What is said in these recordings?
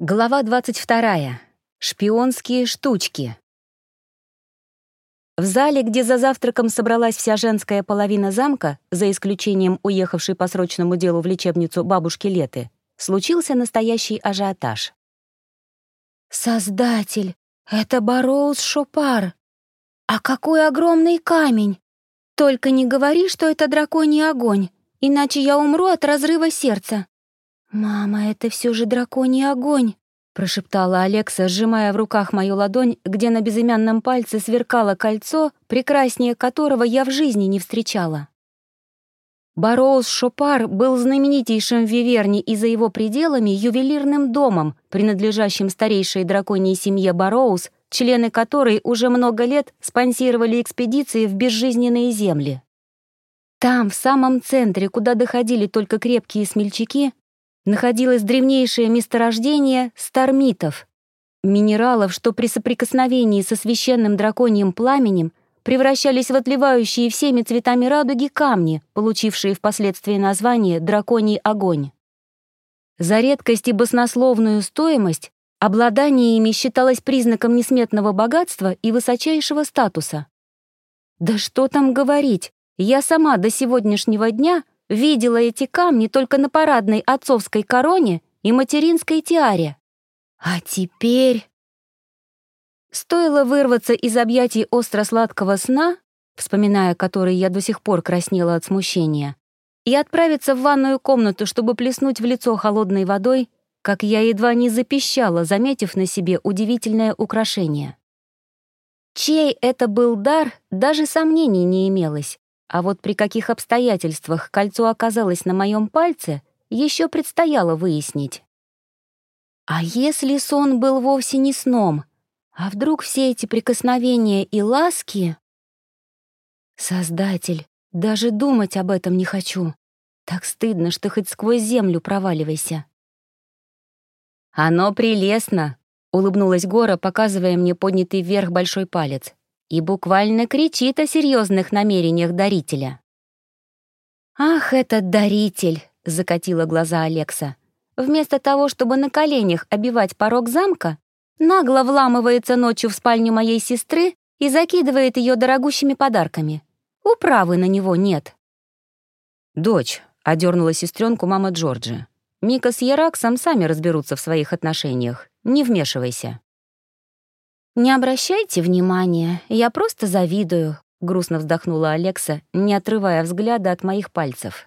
Глава 22. Шпионские штучки. В зале, где за завтраком собралась вся женская половина замка, за исключением уехавшей по срочному делу в лечебницу бабушки Леты, случился настоящий ажиотаж. «Создатель, это Бароус Шопар! А какой огромный камень! Только не говори, что это драконий огонь, иначе я умру от разрыва сердца!» «Мама, это все же драконий огонь!» прошептала Алекса, сжимая в руках мою ладонь, где на безымянном пальце сверкало кольцо, прекраснее которого я в жизни не встречала. Бароус Шопар был знаменитейшим в Виверне и за его пределами ювелирным домом, принадлежащим старейшей драконьей семье Бароус, члены которой уже много лет спонсировали экспедиции в безжизненные земли. Там, в самом центре, куда доходили только крепкие смельчаки, находилось древнейшее месторождение стармитов, минералов, что при соприкосновении со священным драконьим пламенем превращались в отливающие всеми цветами радуги камни, получившие впоследствии название «драконий огонь». За редкость и баснословную стоимость обладание ими считалось признаком несметного богатства и высочайшего статуса. Да что там говорить, я сама до сегодняшнего дня видела эти камни только на парадной отцовской короне и материнской тиаре. А теперь... Стоило вырваться из объятий остро-сладкого сна, вспоминая который я до сих пор краснела от смущения, и отправиться в ванную комнату, чтобы плеснуть в лицо холодной водой, как я едва не запищала, заметив на себе удивительное украшение. Чей это был дар, даже сомнений не имелось. А вот при каких обстоятельствах кольцо оказалось на моем пальце, еще предстояло выяснить. А если сон был вовсе не сном? А вдруг все эти прикосновения и ласки... Создатель, даже думать об этом не хочу. Так стыдно, что хоть сквозь землю проваливайся. «Оно прелестно!» — улыбнулась Гора, показывая мне поднятый вверх большой палец и буквально кричит о серьезных намерениях дарителя. «Ах, этот даритель!» — закатила глаза Алекса. «Вместо того, чтобы на коленях обивать порог замка, нагло вламывается ночью в спальню моей сестры и закидывает ее дорогущими подарками. Управы на него нет». «Дочь», — одернула сестренку мама Джорджи. «Мика с Яраксом сами разберутся в своих отношениях. Не вмешивайся». «Не обращайте внимания, я просто завидую», — грустно вздохнула Алекса, не отрывая взгляда от моих пальцев.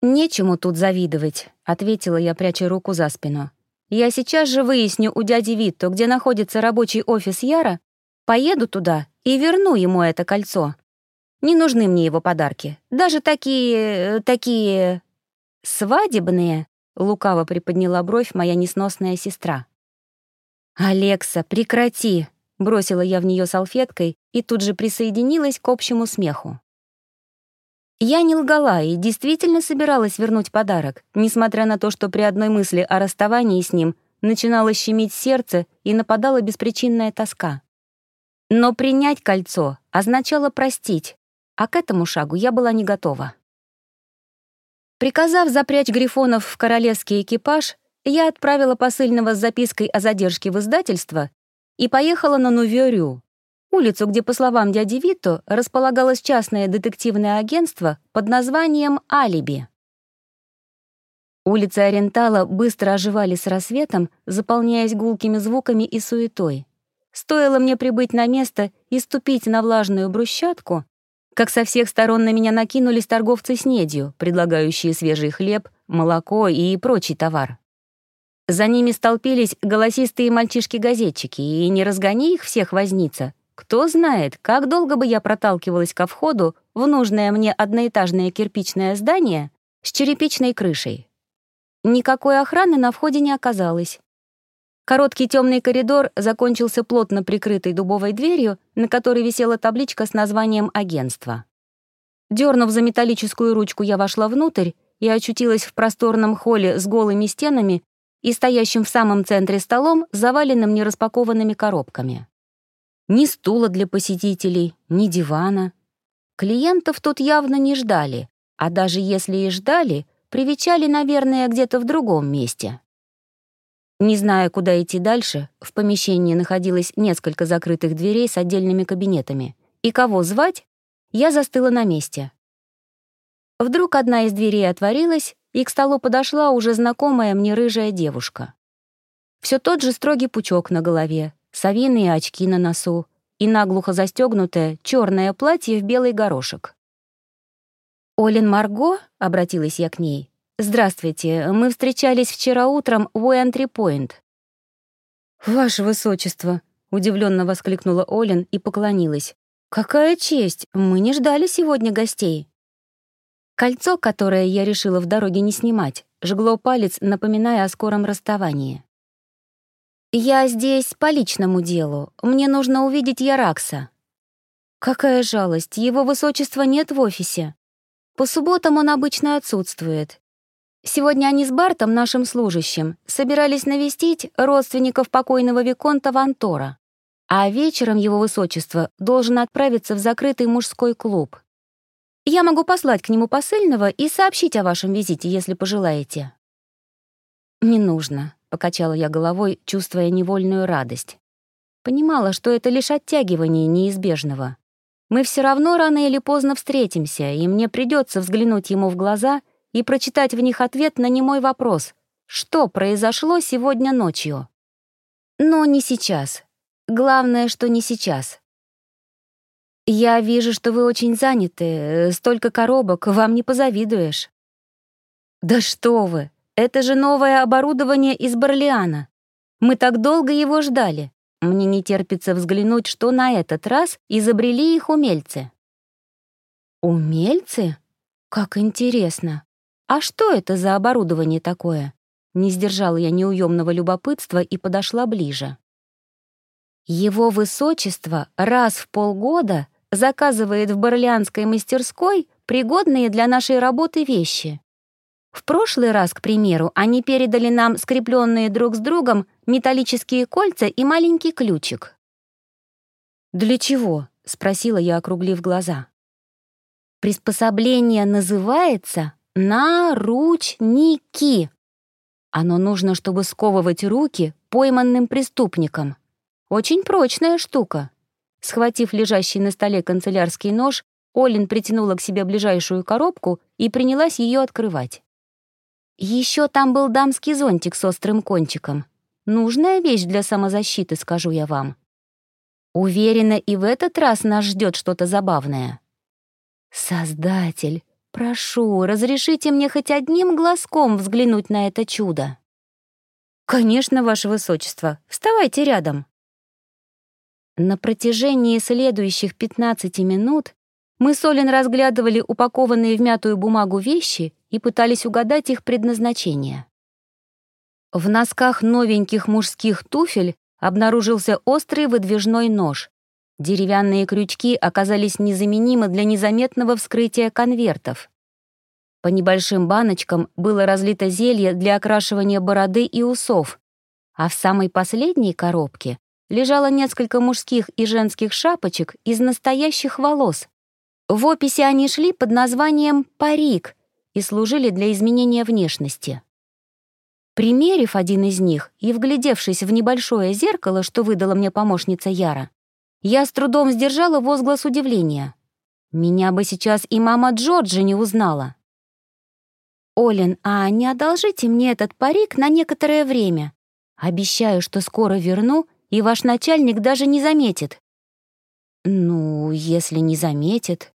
«Нечему тут завидовать», — ответила я, пряча руку за спину. «Я сейчас же выясню у дяди Витто, где находится рабочий офис Яра, поеду туда и верну ему это кольцо. Не нужны мне его подарки. Даже такие... такие... свадебные», — лукаво приподняла бровь моя несносная сестра. «Алекса, прекрати!» — бросила я в нее салфеткой и тут же присоединилась к общему смеху. Я не лгала и действительно собиралась вернуть подарок, несмотря на то, что при одной мысли о расставании с ним начинало щемить сердце и нападала беспричинная тоска. Но принять кольцо означало простить, а к этому шагу я была не готова. Приказав запрячь грифонов в королевский экипаж, я отправила посыльного с запиской о задержке в издательство и поехала на Нувёрю, улицу, где, по словам дяди Вито, располагалось частное детективное агентство под названием «Алиби». Улицы Орентала быстро оживали с рассветом, заполняясь гулкими звуками и суетой. Стоило мне прибыть на место и ступить на влажную брусчатку, как со всех сторон на меня накинулись торговцы снедью, предлагающие свежий хлеб, молоко и прочий товар. За ними столпились голосистые мальчишки-газетчики, и не разгони их всех возница. Кто знает, как долго бы я проталкивалась ко входу в нужное мне одноэтажное кирпичное здание с черепичной крышей. Никакой охраны на входе не оказалось. Короткий темный коридор закончился плотно прикрытой дубовой дверью, на которой висела табличка с названием агентства. Дернув за металлическую ручку, я вошла внутрь и очутилась в просторном холле с голыми стенами и стоящим в самом центре столом, заваленным нераспакованными коробками. Ни стула для посетителей, ни дивана. Клиентов тут явно не ждали, а даже если и ждали, привечали, наверное, где-то в другом месте. Не зная, куда идти дальше, в помещении находилось несколько закрытых дверей с отдельными кабинетами. И кого звать, я застыла на месте. Вдруг одна из дверей отворилась, и к столу подошла уже знакомая мне рыжая девушка. Все тот же строгий пучок на голове, совиные очки на носу и наглухо застегнутое черное платье в белый горошек. «Олин Марго?» — обратилась я к ней. «Здравствуйте, мы встречались вчера утром в Уэнтри-Пойнт». «Ваше высочество!» — удивленно воскликнула Олин и поклонилась. «Какая честь! Мы не ждали сегодня гостей». Кольцо, которое я решила в дороге не снимать, жгло палец, напоминая о скором расставании. «Я здесь по личному делу. Мне нужно увидеть Яракса». «Какая жалость, его высочества нет в офисе. По субботам он обычно отсутствует. Сегодня они с Бартом, нашим служащим, собирались навестить родственников покойного Виконта Вантора, а вечером его высочество должен отправиться в закрытый мужской клуб. Я могу послать к нему посыльного и сообщить о вашем визите, если пожелаете». «Не нужно», — покачала я головой, чувствуя невольную радость. Понимала, что это лишь оттягивание неизбежного. Мы все равно рано или поздно встретимся, и мне придется взглянуть ему в глаза и прочитать в них ответ на немой вопрос «Что произошло сегодня ночью?» Но не сейчас. Главное, что не сейчас. «Я вижу, что вы очень заняты. Столько коробок, вам не позавидуешь». «Да что вы! Это же новое оборудование из Барлиана. Мы так долго его ждали. Мне не терпится взглянуть, что на этот раз изобрели их умельцы». «Умельцы? Как интересно!» «А что это за оборудование такое?» Не сдержала я неуемного любопытства и подошла ближе. Его высочество раз в полгода заказывает в Барлианской мастерской пригодные для нашей работы вещи. В прошлый раз, к примеру, они передали нам скрепленные друг с другом металлические кольца и маленький ключик. «Для чего?» — спросила я, округлив глаза. «Приспособление называется наручники. Оно нужно, чтобы сковывать руки пойманным преступникам. Очень прочная штука. Схватив лежащий на столе канцелярский нож, Олин притянула к себе ближайшую коробку и принялась ее открывать. Еще там был дамский зонтик с острым кончиком. Нужная вещь для самозащиты, скажу я вам. Уверена, и в этот раз нас ждет что-то забавное. Создатель, Прошу, разрешите мне хоть одним глазком взглянуть на это чудо. Конечно, ваше высочество. Вставайте рядом. На протяжении следующих 15 минут мы с Олин разглядывали упакованные в мятую бумагу вещи и пытались угадать их предназначение. В носках новеньких мужских туфель обнаружился острый выдвижной нож, Деревянные крючки оказались незаменимы для незаметного вскрытия конвертов. По небольшим баночкам было разлито зелье для окрашивания бороды и усов, а в самой последней коробке лежало несколько мужских и женских шапочек из настоящих волос. В описи они шли под названием «парик» и служили для изменения внешности. Примерив один из них и вглядевшись в небольшое зеркало, что выдала мне помощница Яра, я с трудом сдержала возглас удивления. Меня бы сейчас и мама Джорджи не узнала. «Олин, а не одолжите мне этот парик на некоторое время? Обещаю, что скоро верну, и ваш начальник даже не заметит». «Ну, если не заметит...»